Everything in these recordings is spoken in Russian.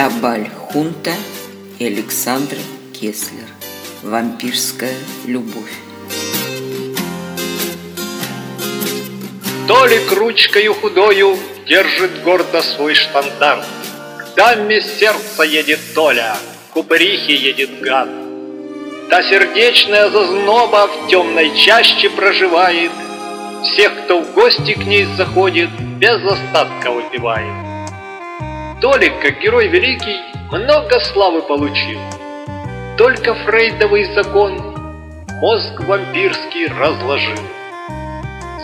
Табаль Хунта и Александр Кеслер. Вампирская любовь. Толик ручкою худою держит гордо свой штандарт. К даме сердца едет Толя, к упырихе едет гад. Та сердечная зазноба в темной чаще проживает, Всех, кто в гости к ней заходит, без остатка выпивает. Толик, как герой великий, много славы получил. Только фрейдовый закон мозг вампирский разложил.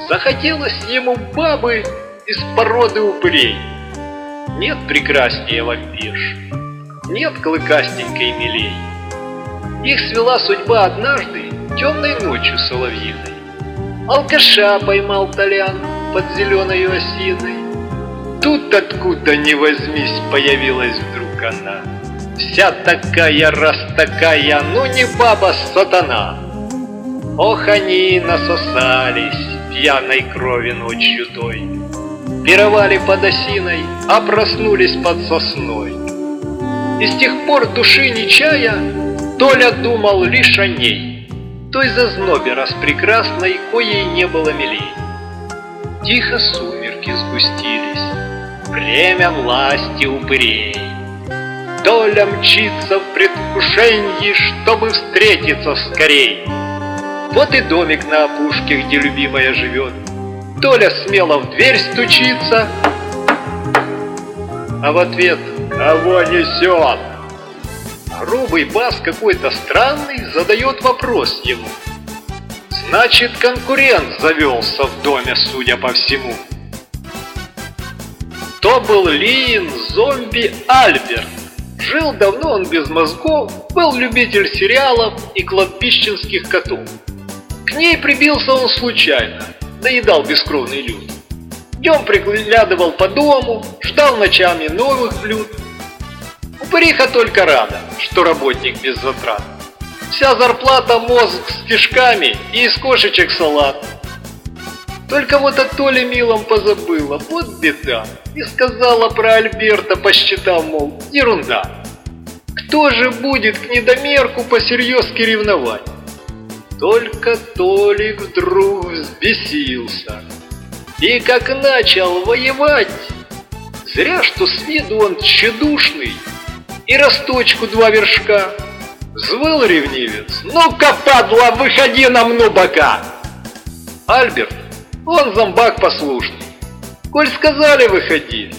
Захотелось ему бабы из породы упырей. Нет прекраснее вампирш, нет клыкастенькой милей. Их свела судьба однажды темной ночью соловьиной. Алкаша поймал Толян под зеленой осиной. Тут откуда ни возьмись появилась вдруг она. Вся такая, раз такая, ну не баба, сатана. Ох, они насосались пьяной крови ночью той. Пировали под осиной, а проснулись под сосной. И с тех пор души не чая, Толя думал лишь о ней, Той зазнобе распрекрасной, коей не было милей. Тихо сумерки сгустились, время власти упырей. Толя мчится в предвкушенье, чтобы встретиться скорей. Вот и домик на опушке, где любимая живет. Толя смело в дверь стучится, а в ответ «Кого несет?» Грубый бас какой-то странный задает вопрос ему. Значит, конкурент завелся в доме, судя по всему. То был Лин, зомби Альберт. Жил давно он без мозгов, был любитель сериалов и кладбищенских котов. К ней прибился он случайно, доедал бескровный люд. Днем приглядывал по дому, ждал ночами новых блюд. Упыриха только рада, что работник без затрат. Вся зарплата мозг с кишками и из кошечек салат. Только вот о Толе милом позабыла, вот беда. И сказала про Альберта, посчитал, мол, ерунда. Кто же будет к недомерку посерьезки ревновать? Только Толик вдруг взбесился. И как начал воевать, зря что с виду он тщедушный, и росточку два вершка. Взвыл ревнивец. «Ну-ка, падла, выходи на мну бока!» Альберт, он зомбак послушный. Коль сказали, выходи.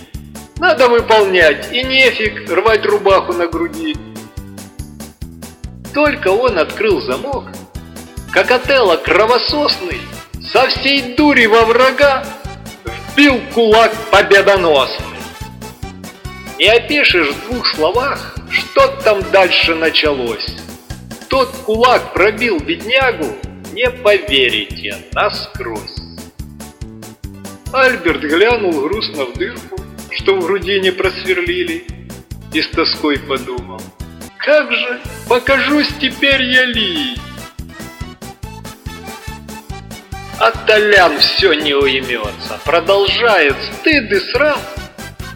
Надо выполнять, и нефиг рвать рубаху на груди. Только он открыл замок, как Отелло кровососный, со всей дури во врага вбил кулак победоносный. Не опишешь в двух словах, что там дальше началось. Тот кулак пробил беднягу, не поверите, насквозь. Альберт глянул грустно в дырку, что в груди не просверлили, и с тоской подумал, как же покажусь теперь я Ли. А Толян все не уймется, продолжает стыд и срам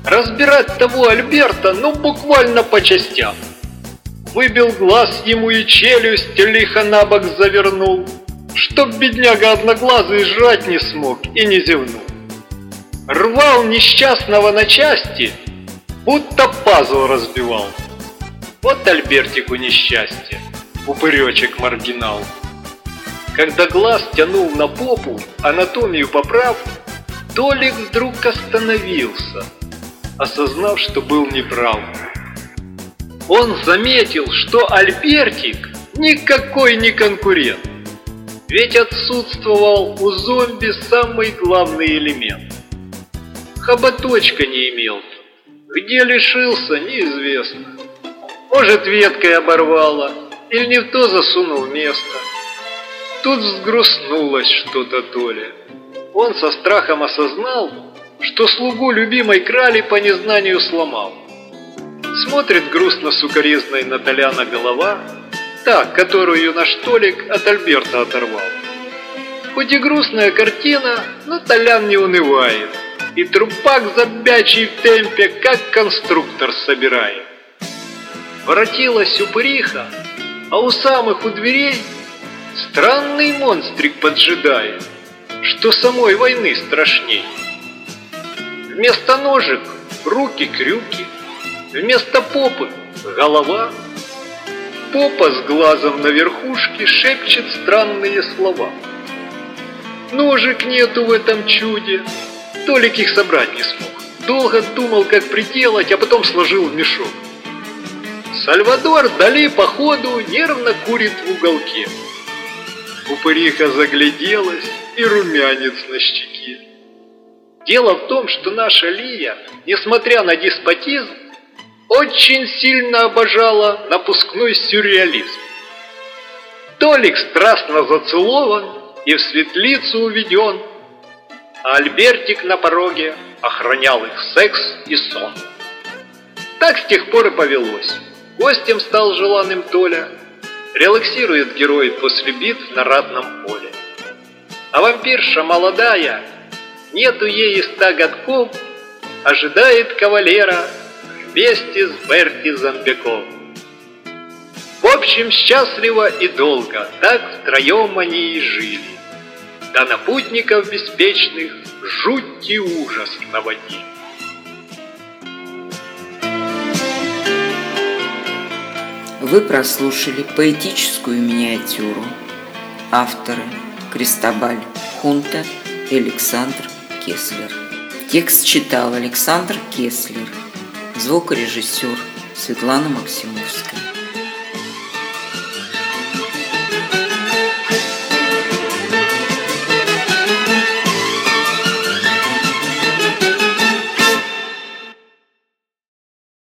разбирать того Альберта, ну буквально по частям. Выбил глаз ему и челюсть, лихо на бок завернул, чтоб бедняга одноглазый жрать не смог и не зевнул. Рвал несчастного на части, будто пазл разбивал. Вот Альбертику несчастье, упыречек-маргинал. Когда глаз тянул на попу, анатомию поправ, Толик вдруг остановился, осознав, что был неправ. Он заметил, что Альбертик никакой не конкурент, ведь отсутствовал у зомби самый главный элемент. Хоботочка не имел, где лишился, неизвестно. Может, веткой оборвало, или не в то засунул место. Тут взгрустнулось что-то Толе. Он со страхом осознал, что слугу любимой крали по незнанию сломал. Смотрит грустно сукоризной на Толяна голова, та, которую наш Толик от Альберта оторвал. Хоть и грустная картина, но Толян не унывает, и трупак забячий в темпе, как конструктор собирает. воротилась упыриха, а у самых у дверей странный монстрик поджидает, что самой войны страшней. Вместо ножек руки-крюки, вместо попы голова. Попа с глазом на верхушке шепчет странные слова. Ножек нету в этом чуде, Толик их собрать не смог. Долго думал, как приделать, а потом сложил в мешок. Сальвадор Дали по ходу нервно курит в уголке. Упыриха загляделась и румянец на щеке. Дело в том, что наша Лия, несмотря на деспотизм, очень сильно обожала напускной сюрреализм. Толик страстно зацелован и в светлицу уведен, а Альбертик на пороге охранял их секс и сон. Так с тех пор и повелось. Гостем стал желанным Толя, релаксирует герой после битв на ратном поле. А вампирша молодая, нету ей и ста годков, ожидает кавалера вместе с Берти Зомбяком. В общем, счастливо и долго так втроем они и жили. Да на беспечных жуть и ужас наводили. Вы прослушали поэтическую миниатюру. Авторы Кристобаль Хунта и Александр Кеслер. Текст читал Александр Кеслер. Звукорежиссер Светлана Максимовская.